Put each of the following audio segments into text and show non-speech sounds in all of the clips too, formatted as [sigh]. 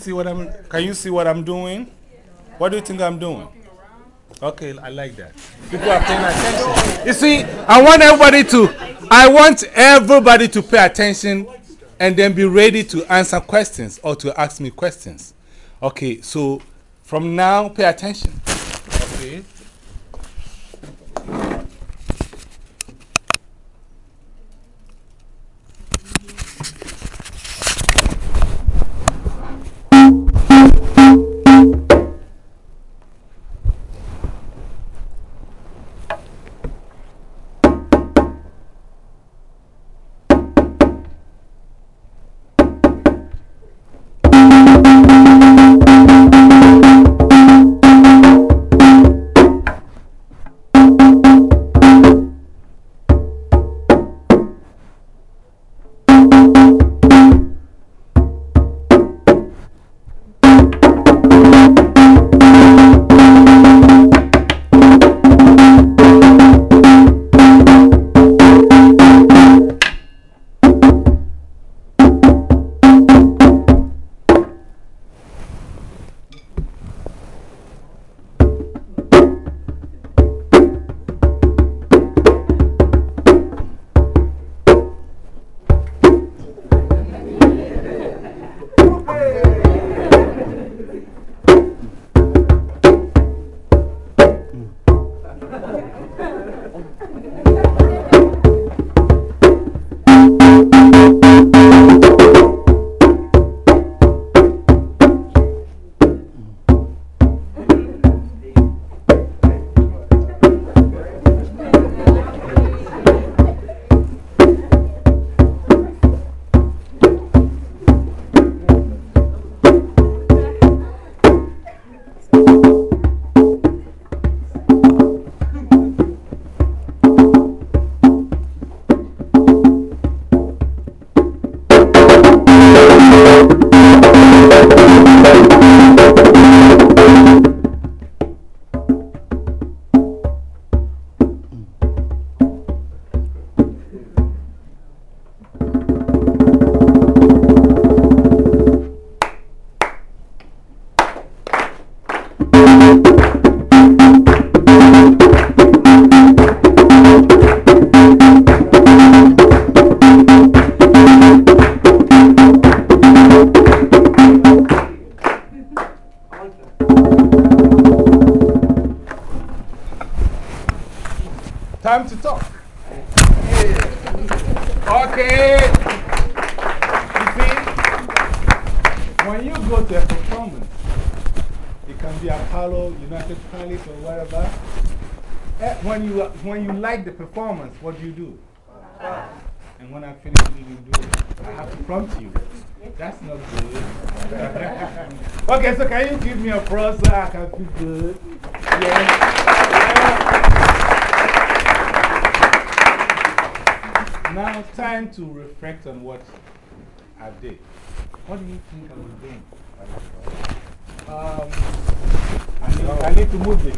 See what I'm, can you see what I'm doing? What do you think I'm doing? Okay, I like that. People are paying attention. You see, I want everybody to, I want everybody to pay attention and then be ready to answer questions or to ask me questions. Okay, so from now, pay attention. Okay. I do? I have to prompt you. That's not good. [laughs] okay, so can you give me a pro so I can feel good? Yes. Now, time to reflect on what I did. What do you think I was doing? Um, I, need, I need to move this.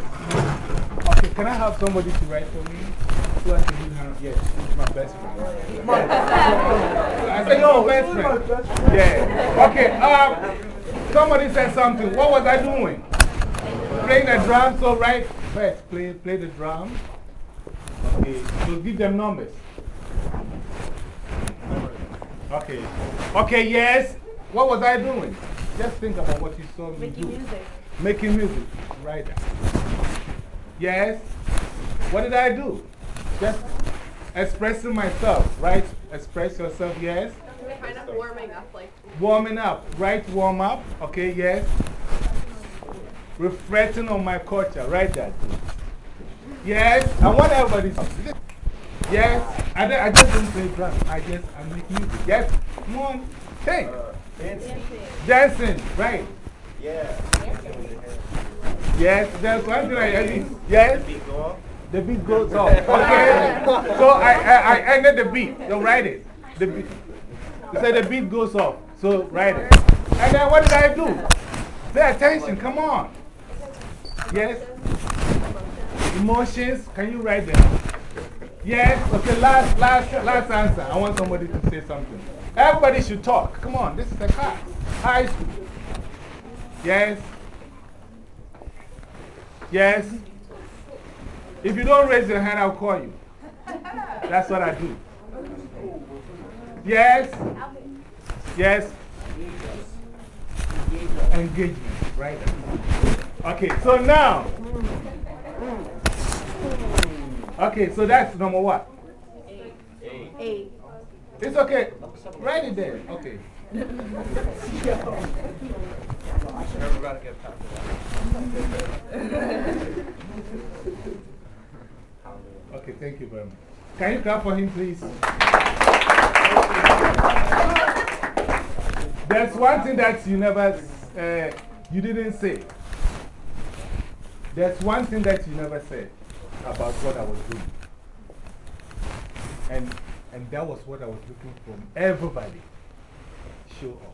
Okay, can I have somebody to write for me? Who has to do hand? Yes, he's my best friend. I said, your best friend. Yeah. Okay, um, somebody said something. What was I doing? Playing the drum, so right first, play, play the drum. Okay, so give them numbers. Okay. Okay, yes. What was I doing? Just think about what you saw me do. Making music. Making music. Right. Yes. What did I do? Just expressing myself, right? Express yourself, yes. Kind of warming up, like. Warming up, right? Warm up. Okay, yes. Reflecting on my culture, right? That. Yes. I want everybody to. Yes. I, I just don't play drums. I just I make music. Yes. Come on. Hey. Dancing, right? Yeah. Yes, there's one thing I I mean, Yes? The beat goes off. Okay. [laughs] so I, I, I ended the beat. So write it. The beat. You say the beat goes off. So write it. And then what did I do? Pay attention. Come on. Yes? Emotions. Can you write them? Yes? Okay, last, last, last answer. I want somebody to say something. Everybody should talk. Come on. This is a class. High school. Yes? Yes? If you don't raise your hand, I'll call you. That's what I do. Yes? Yes? Engagement, right? Okay, so now. Okay, so that's number what? Eight. Eight. It's okay. Write it there. Okay. [laughs] [laughs] okay, thank you very much. Can you clap for him, please? There's one thing that you never, uh, you didn't say. There's one thing that you never said about what I was doing. And, and that was what I was looking from everybody. Show off.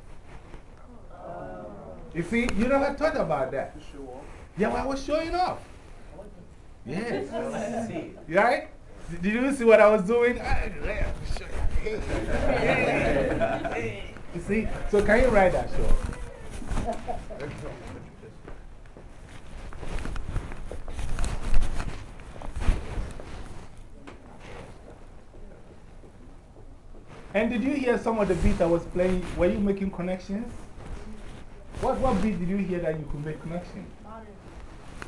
You see, you never thought about that. Yeah, well, I was showing off. Yes. Right? Did you see what I was doing? You see? So, can you write that show? And did you hear some of the beats I was playing? Were you making connections? What, what beat did you hear that you could make connections?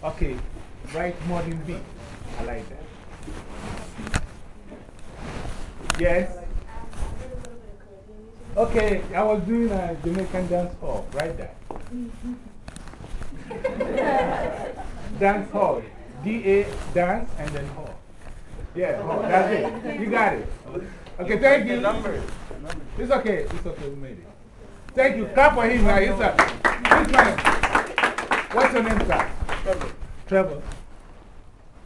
Okay, right modern beat. I like that. Yes? Okay, I was doing a Jamaican dance hall, right there. [laughs] dance hall. D A dance and then hall. Yeah, hall. That's it. You got it. Okay, thank you. Numbers. It's okay. It's okay. We made it. Thank you. Clap for him. Right? He's a, he's my, what's your name, sir? Trevor. Trevor.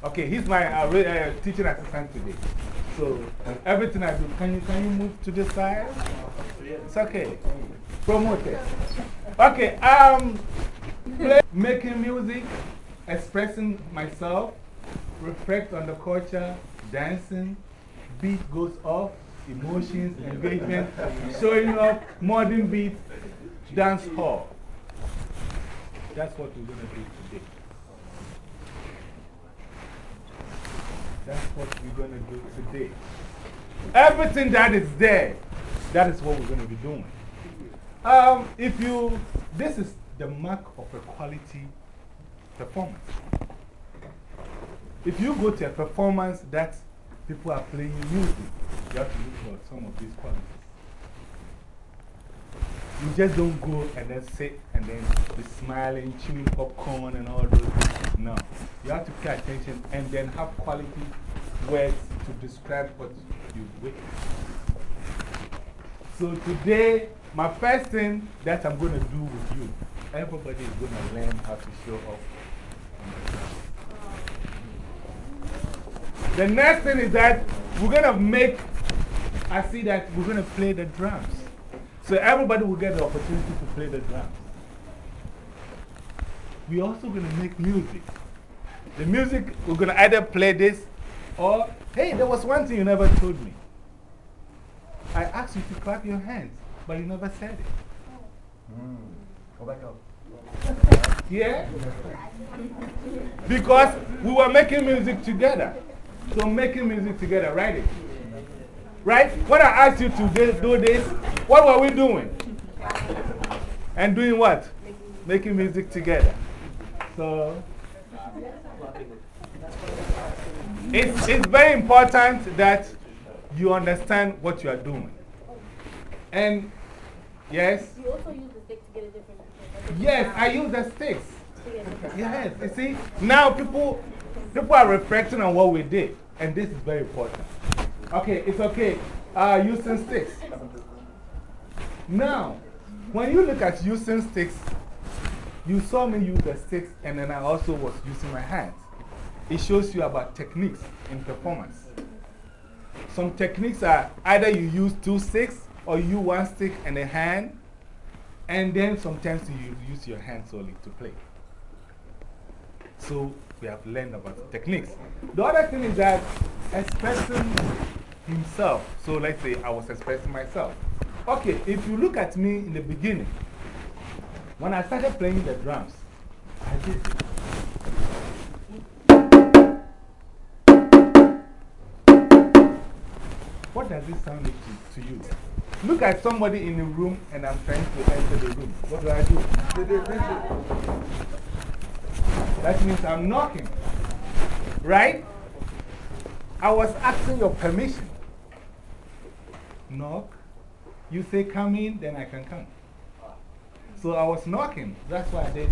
Okay, he's my uh, uh, teaching assistant today. So, everything I do, can you, can you move to this side? It's okay. Promote it. Okay, um, play, making music, expressing myself, reflect on the culture, dancing, beat goes off, emotions, engagement, showing off, modern beat, dance hall. That's what we're going to do today. That's what we're going to do today. Everything that is there, that is what we're going to be doing. Um, if you, this is the mark of a quality performance. If you go to a performance that people are playing music, you have to look for some of these qualities. You just don't go and then sit and then be smiling, chewing popcorn and all those things. No. You have to pay attention and then have quality words to describe what you witness. So today, my first thing that I'm going to do with you, everybody is going to learn how to show off. The next thing is that we're going to make, I see that we're going to play the drums. So everybody will get the opportunity to play the drums. We're also going to make music. The music, we're going to either play this or, hey, there was one thing you never told me. I asked you to clap your hands, but you never said it. Mm. Go back up. Yeah? Because we were making music together. So making music together, write it. Right? When I asked you to do this, what were we doing? And doing what? Making music together. So, it's, it's very important that you understand what you are doing. And, yes? You also use the stick to get a different. Yes, I use the sticks. Yes, you see? Now people, people are reflecting on what we did. And this is very important. Okay, it's okay. Uh, using sticks. Now, when you look at using sticks, you saw me use the sticks and then I also was using my hands. It shows you about techniques in performance. Some techniques are either you use two sticks or you one stick and a hand, and then sometimes you use your hands only to play. So we have learned about techniques. The other thing is that expressing himself. So let's say I was expressing myself. Okay, if you look at me in the beginning, When I started playing the drums, I did. What does it sound like to, to you? Look at somebody in the room and I'm trying to enter the room. What do I do? That means I'm knocking. Right? I was asking your permission. Knock. You say come in, then I can come. So I was knocking. That's why I did.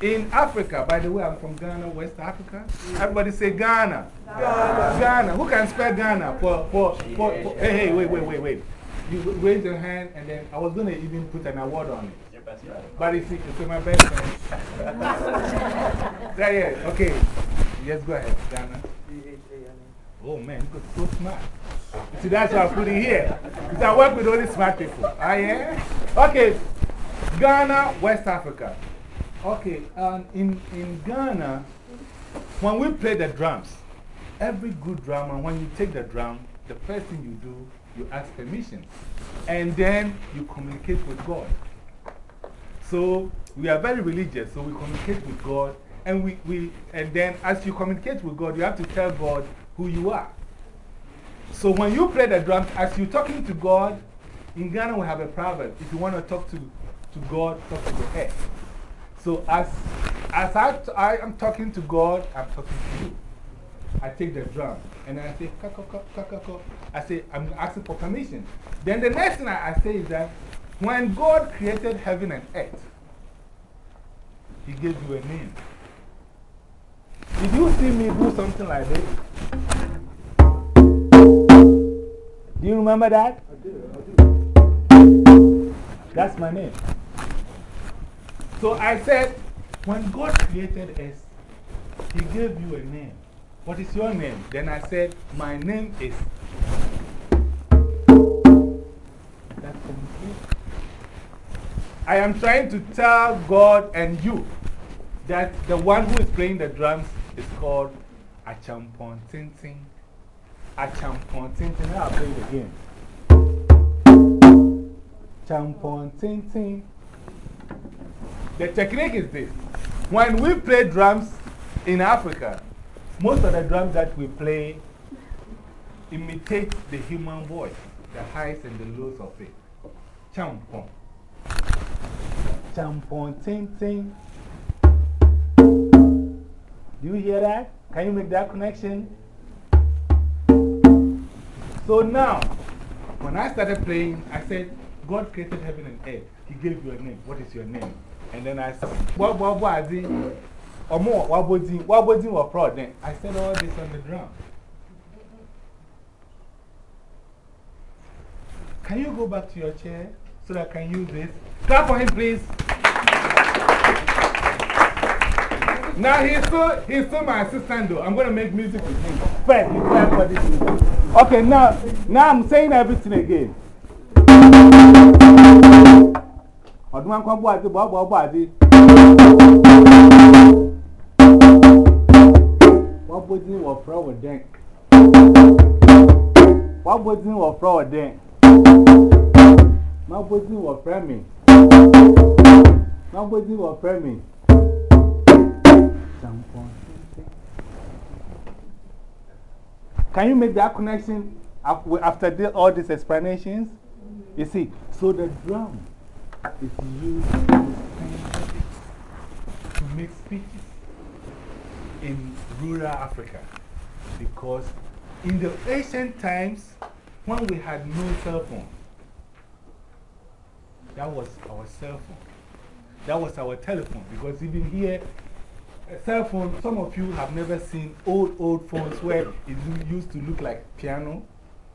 In Africa, by the way, I'm from Ghana, West Africa. Everybody say Ghana. Ghana. Ghana. Who can spell Ghana? For, for, for, for, hey, hey, wait, wait, wait, wait. You raise your hand, and then I was going to even put an award on it. But it's, it's my best friend. [laughs] yeah, yeah, okay. Yes, go ahead, Ghana. Oh man, you're so smart. See, that's why I put it here. Because I work with only smart people. Ah, yeah? Okay. Ghana, West Africa. Okay, um, in, in Ghana, when we play the drums, every good drummer, when you take the drum, the first thing you do, you ask permission. And then you communicate with God. So we are very religious, so we communicate with God. And, we, we, and then as you communicate with God, you have to tell God who you are. So when you play the drums, as you're talking to God, in Ghana we have a proverb. If you want to talk to, to God, talk to the earth. So as, as I, I am talking to God, I'm talking to you. I take the drum and I say, ka, ka, ka, ka, ka. I say, I'm asking for permission. Then the next thing I, I say is that when God created heaven and earth, He gave you a name. Did you see me do something like this? Do you remember that? I do. I do. That's my name. So I said, when God created us, He gave you a name. What is your name? Then I said, My name is. That's complete. I am trying to tell God and you that the one who is playing the drums is called Achampon Tintin. Achampon Tintin. I'll play it again. Champon Tintin. The technique is this. When we play drums in Africa, most of the drums that we play imitate the human voice, the highs and the lows of it. Champon. Champon. Do you hear that? Can you make that connection? So now, when I started playing, I said, God created heaven and earth. He gave you a name. What is your name? And then I said, what, what, what, what, or more, what what was in what fraud? Then I said all this on the drum. Can you go back to your chair so that I can use this? Clap for him, please. Now he's still, he's still my assistant though. I'm going to make music with him. First, clap for this. Okay, now, now I'm saying everything again. ọdún wọn kọ́ bọ́ àti bọ́ bọ́ bọ́ àti. wọ́n bó dín wọ̀ fúrọ́ wọ̀ dẹ́n. wọ́n bó dín wọ̀ fúrọ́ wọ̀ dẹ́n. wọ́n bó dín wọ̀ fúrẹ́ mi. wọ́n bó dín wọ̀ fúrẹ́ Can you make that connection after all these explanations? You see, so the drum is used to make speeches in rural Africa because in the ancient times when we had no cell phone, that was our cell phone. That was our telephone because even here, cell phone, some of you have never seen old, old phones where it used to look like piano,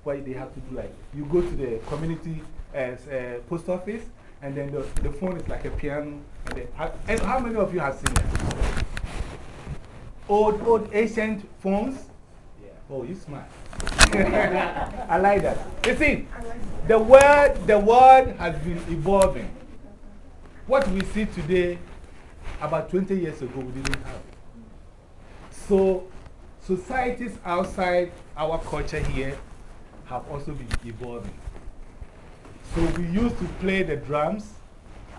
where they have to do like, you go to the community as uh, post office and then the, the phone is like a piano. And, and how many of you have seen that? Old, old ancient phones? Yeah. Oh, you smart. [laughs] I like that. You see, the world, the world has been evolving. What we see today, about 20 years ago, we didn't have. So, societies outside our culture here have also been evolving. So we used to play the drums,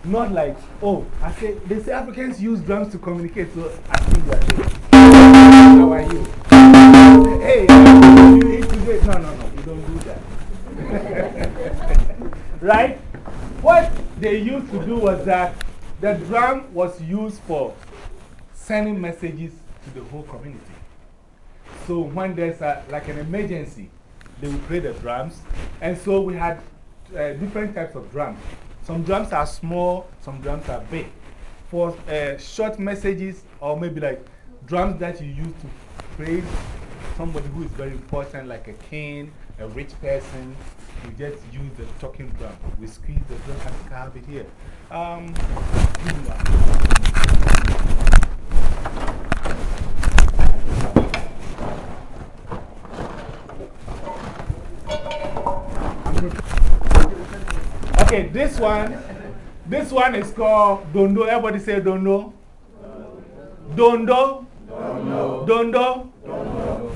not like, oh, I say, they say Africans use drums to communicate, so I think there. How are you? Hey, you eat today? No, no, no, we don't do that. [laughs] right? What they used to do was that the drum was used for sending messages to the whole community. So when there's a, like an emergency, they will play the drums. And so we had uh, different types of drums. Some drums are small, some drums are big. For uh, short messages, or maybe like drums that you use to praise somebody who is very important, like a king, a rich person, we just use the talking drum. We squeeze the drum. I have it here. Um, Okay, this one, this one is called Dondo. Everybody say Dondo. Dondo. Dondo. Dondo.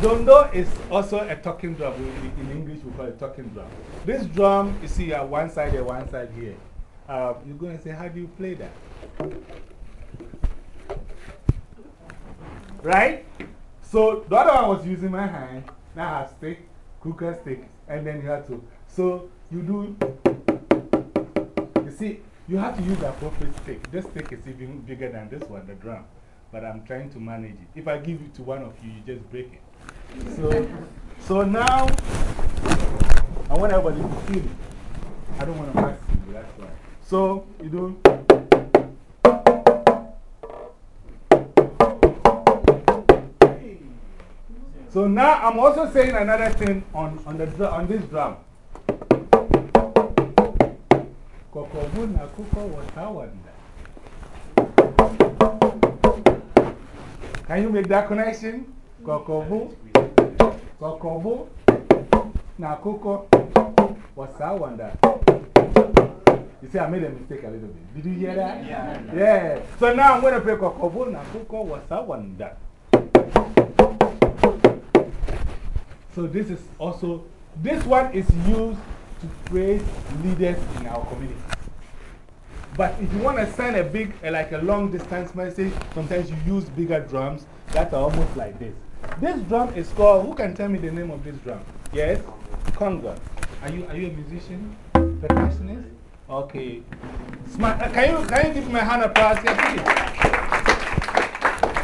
Dondo is also a talking drum. In English, we call it talking drum. This drum, you see, uh, one side here, one side here. Uh, you're going to say, how do you play that? Right? So the other one was using my hand. Now I have stick, cooker stick, and then you have to. So you do, you see, you have to use the appropriate stick. This stick is even bigger than this one, the drum. But I'm trying to manage it. If I give it to one of you, you just break it. So, so now, I want everybody to feel it. I don't want to mess you, that's why. So, you do. So now I'm also saying another thing on, on, the, on this drum. Can you make that connection? Kokobu. Kokobu na kuko watawanda. You see, I made a mistake a little bit. Did you hear that? Yeah. Yeah. So now I'm going to play Kokobu na kuko watawanda. So this is also, this one is used to praise leaders in our community. But if you want to send a big, like a long distance message, sometimes you use bigger drums that are almost like this. This drum is called, who can tell me the name of this drum? Yes? Conga. Are you, are you a musician? Percussionist? Okay. Uh, can, you, can you give a hand applause here, please?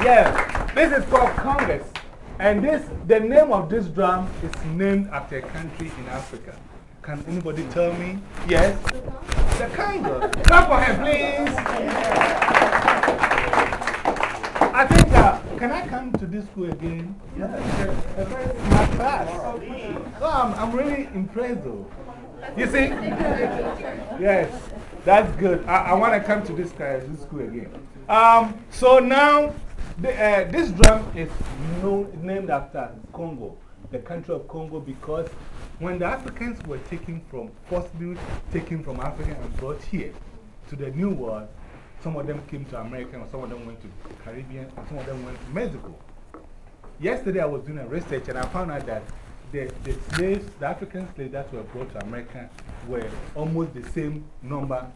Yeah. This is called congas. And this, the name of this drum is named after a country in Africa. Can anybody tell me? Yes? The Congo. Clap for him, please. I think, uh, can I come to this school again? Yeah. A, a very smart class. Oh, I'm, I'm really impressed though. You see? Yes, that's good. I, I want to come to this, uh, this school again. Um, so now, the, uh, this drum is known, named after Congo, the country of Congo, because when the Africans were taken from, forcibly taken from Africa and brought here to the New World, some of them came to America, and some of them went to the Caribbean, and some of them went to Mexico. Yesterday I was doing a research and I found out that the, the slaves, the African slaves that were brought to America were almost the same number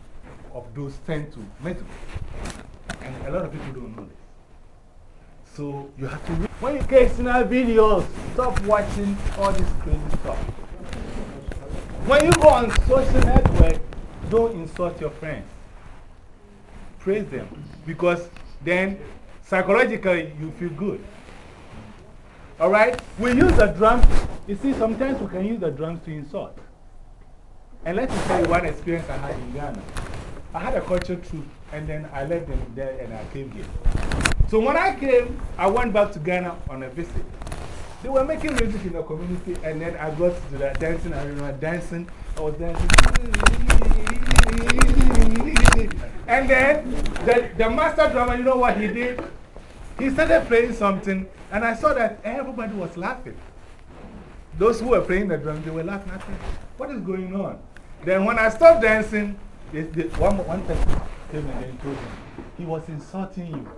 of those sent to Mexico. And a lot of people don't know this. So you have to, when you get our videos, stop watching all this crazy stuff. When you go on social network, don't insult your friends. Praise them. Because then psychologically you feel good. Alright? We use the drums. You see, sometimes we can use the drums to insult. And let me tell you one experience I had in Ghana. I had a culture troupe, and then I left them there and I came here. So when I came, I went back to Ghana on a visit. They were making music in the community, and then I got to the dancing. Remember dancing. I was dancing. And then the, the master drummer, you know what he did? He started playing something, and I saw that everybody was laughing. Those who were playing the drum, they were laughing. What is going on? Then when I stopped dancing, they, they, one, one person came and told me, He was insulting you.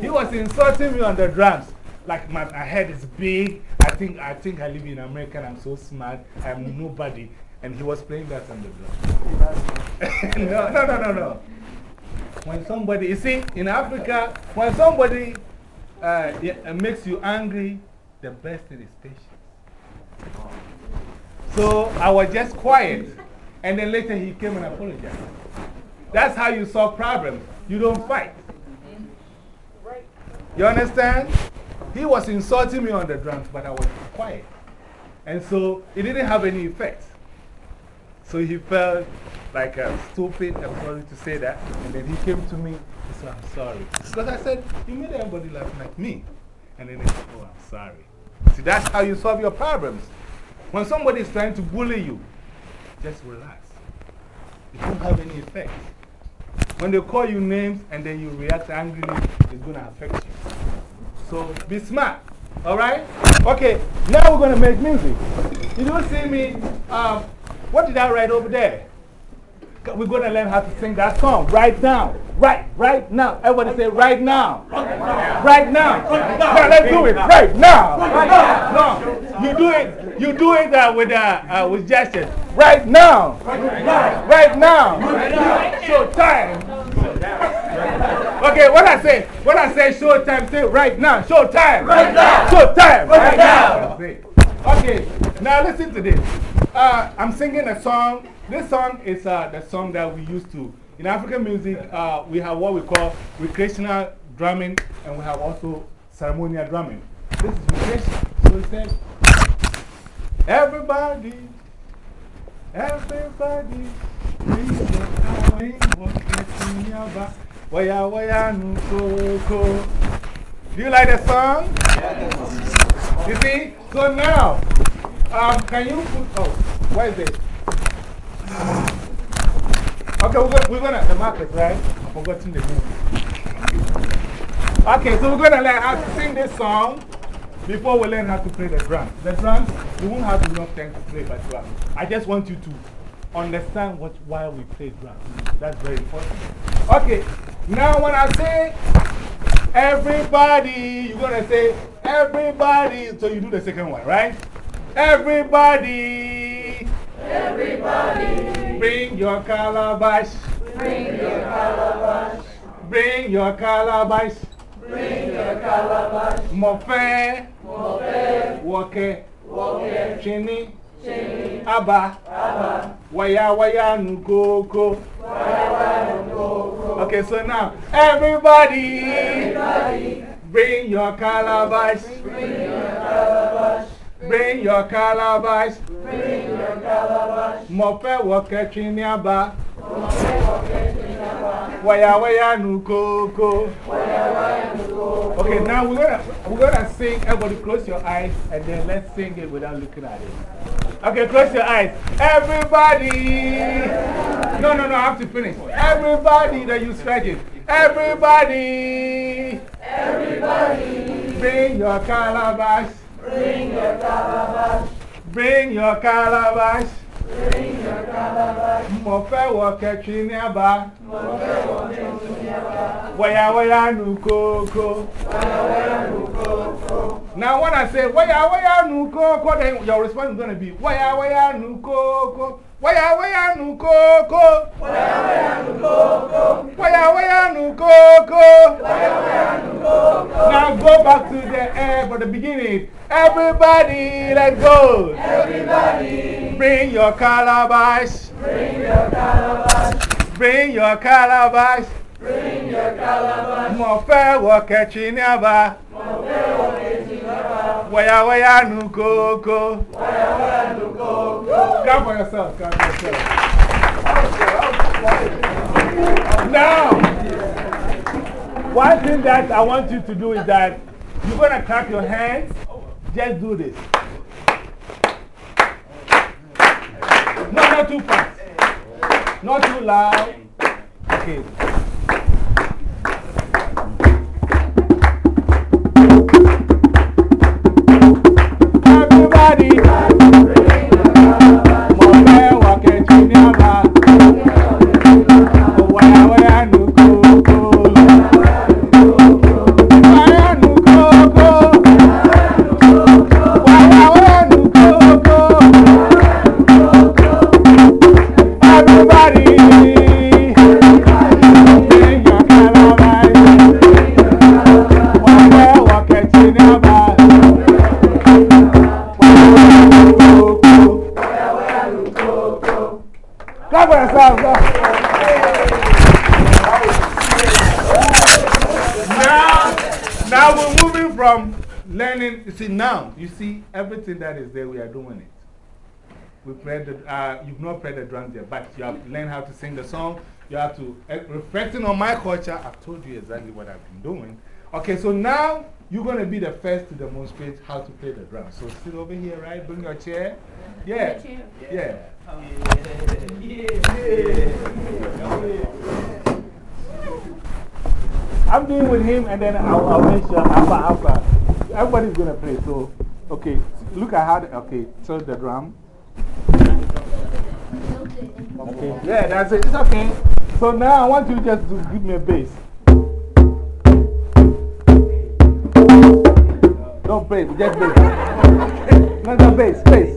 He was insulting me on the drums. Like my, my head is big. I think, I think I live in America and I'm so smart. I'm nobody. And he was playing that on the drum. [laughs] no, no, no, no, no. When somebody, you see, in Africa, when somebody uh, makes you angry, the best thing is patience. So I was just quiet. And then later he came and apologized. That's how you solve problems. You don't fight. You understand? He was insulting me on the drums, but I was quiet. And so it didn't have any effect. So he felt like a stupid. I'm sorry to say that. And then he came to me and said, I'm sorry. Because I said, You made everybody laugh like me. And then he said, Oh, I'm sorry. See, that's how you solve your problems. When somebody is trying to bully you, just relax. It won't have any effect. When they call you names and then you react angrily, it's going to affect you. So be smart. All right? Okay, now we're going to make music. You don't see me. Um, what did I write over there? We're going to learn how to sing that song right now. Right, right now. Everybody say right now. Right now. Now let's do it. Right now. Right now. No, you do it. You do it uh, with, uh, uh, with gestures. Right now. Right now. Show time. Okay, what I say, what I say, show time, say right now. Show time. Right now. Show time. Right now. Okay, now listen to this. Uh, I'm singing a song. This song is uh, the song that we used to. In African music, uh, we have what we call recreational drumming and we have also ceremonial drumming. This is recreational. So it says, Everybody, everybody, please Waya waya nukoko. Do you like the song? You see? So now, um, can you put, oh, where is it? Okay, we're gonna, we're gonna, the market, right? I've forgotten the name. Okay, so we're gonna learn how to sing this song before we learn how to play the drums. The drums, you won't have enough time to play, but uh, I just want you to understand what, why we play drums. That's very important. Okay, now when I say everybody, you're going to say everybody. So you do the second one, right? Everybody. Everybody. Bring your calabash. Bring your calabash. Bring your calabash. Bring your calabash. Mofe. Mofe. Woke. Woke. Chini. Chini. Abba. Abba. Waya waya nukoko. Waya waya nukoko. Okay, so now, everybody. Everybody. Bring your calabash. Bring your calabash. Bring your calabash. Bring your calabash. Mofe woke chini aba. Mofe woke chini aba. Waya waya nukoko. Waya waya nukoko. Okay, now we're gonna, we're gonna sing. Everybody close your eyes and then let's sing it without looking at it. Okay, close your eyes. Everybody. No, no, no, I have to finish. Everybody that you stretch it. Everybody. Everybody. Bring your calabash. Bring your calabash. Bring your calabash. Bring your calabash. Mofe woke chini aba. Mofe woke chini aba. Waya waya nukoko. Waya waya nukoko. Now, when I say waya waya nukoko, then your response is going to be waya waya nukoko. Waya waya nukoko. Waya waya nukoko. Waya waya nukoko. Waya waya nukoko. Now go back to the air for the beginning. Everybody, let's go. Everybody. Bring your calabash. Bring your calabash. Bring your calabash. Bring your calabash. Mofe woke chini aba. Mofe woke chini aba. Waya waya nukoko. Waya waya nukoko. Clap for yourself. Clap for yourself. Now, one thing that I want you to do is that you're going to clap your hands. Just do this. No, not too fast. Not too loud. Okay. Everybody. Everything that is there, we are doing it. We played the, uh, you've not played the drums yet, but you have learned how to sing the song. You have to, uh, reflecting on my culture, I've told you exactly what I've been doing. Okay, so now you're going to be the first to demonstrate how to play the drums. So sit over here, right? Bring your chair. Yeah. Yeah. yeah. Oh, yeah. yeah. yeah. I'm doing with him, and then I'll, I'll make sure after, after. Everybody's going to play. So, okay, look at how, the, okay, tilt the drum. Okay, yeah, that's it. It's okay. So now I want you just to give me a bass. Don't play, just bass. No, no, bass, bass,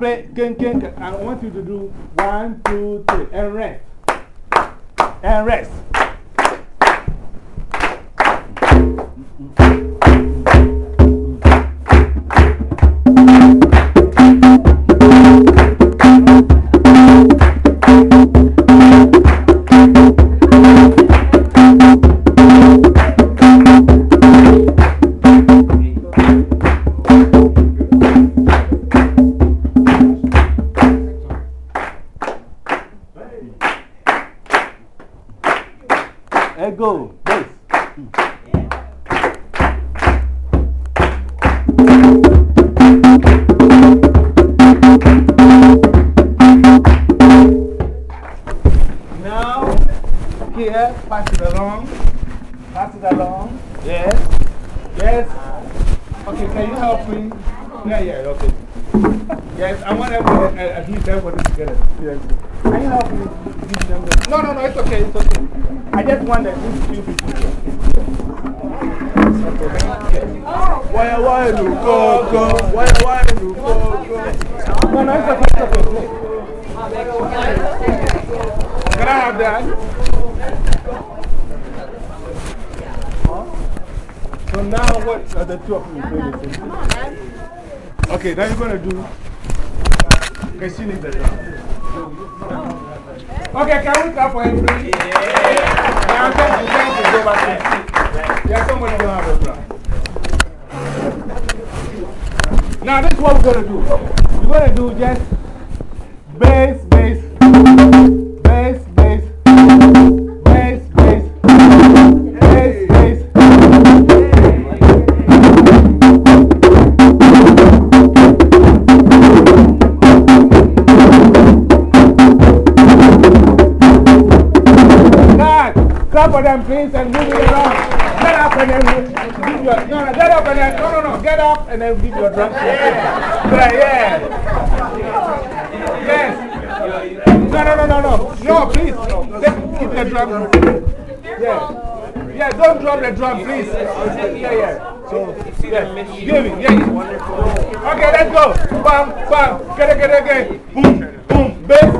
king, I want you to do one, two, three, and rest. And rest. Can I have that? So now what are the two of you same? Okay, now you're going to do. Okay, she needs the drum. Okay, can we clap for him, please? Yeah. Now, thank you, thank you. Go back seat. Yeah, somebody have a. Now, this is what we're going to do. We're going to do just bass, clap for them, please, and move it around. Get up and then give your. No, no, get up and then. No, no, no. Get up and then give your drum. Yeah. Yeah, yeah. Yes. No, no, no, no, no. No, please. Let- Keep the drum. Yeah. Yeah, don't drop the drum, please. Yeah, yeah. So, yeah. Give it. Yeah. Okay, let's go. Bam, bam. Get it, get it, get it. Boom, boom. Bass,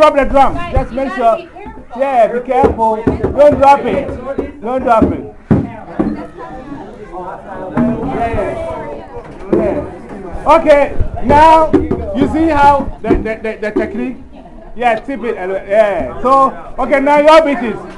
drop the drum. Just make sure. Yeah, be careful. Don't drop it. Don't drop it. Yeah. Okay, now you see how the, the, the, the technique? Yeah, tip it. Yeah. So, okay, now your beat is.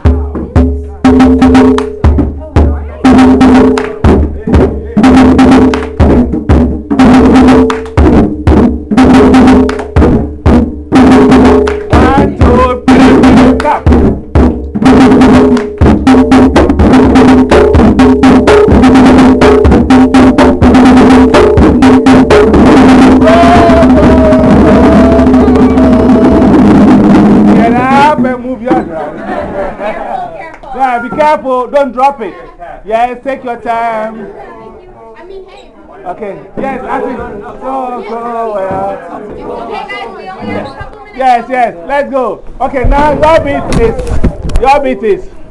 Don't drop it. Yes, take your time. Okay, yes, I think. Go, go, well. Yes, yes, let's go. Okay, now your beat is. Your beat is.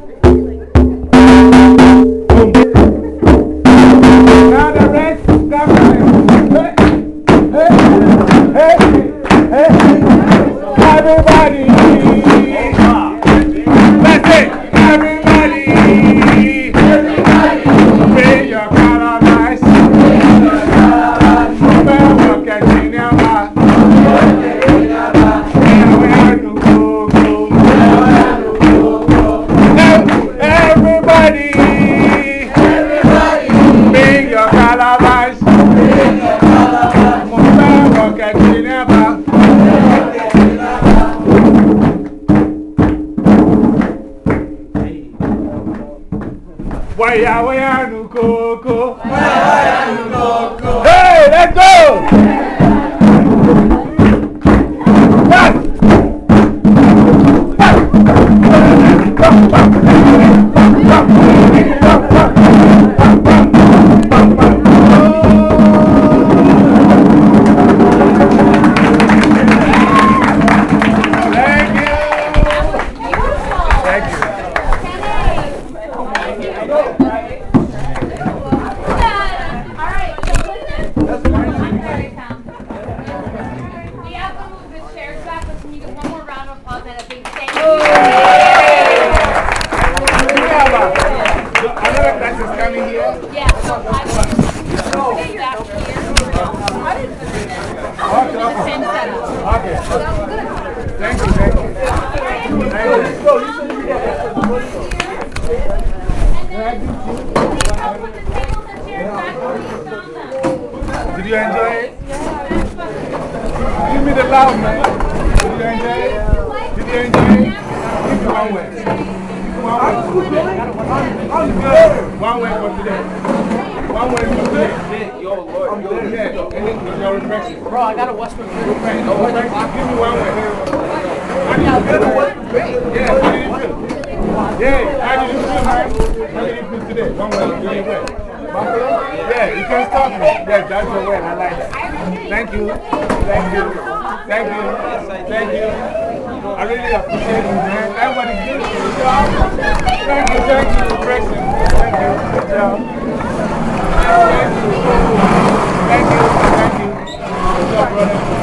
Yeah, so I will stay back here. Okay. Same setup. Okay. Thank you, thank you. Thank you. Please help put the tables and chairs back where you. Did you enjoy it? Give me the loud, man. Did you enjoy it? Did you enjoy it? Give me one way. One. One for today. One way for today. Yo, Lord. Yeah, your reflection. Bro, I got a Western Reflection. Give me one way. Feel? Yeah, how did you feel? Yeah, how did you feel? How did you feel today? One way, your way. Yeah, you can stop me. Yes, that's your way. I like that. Thank you. Thank you. Thank you. Thank you. I really appreciate you, man. Everybody good. Good job. Thank you. Thank you. Correction. Thank you. Good job. Thank you. Thank you. Thank you. Good job, brother.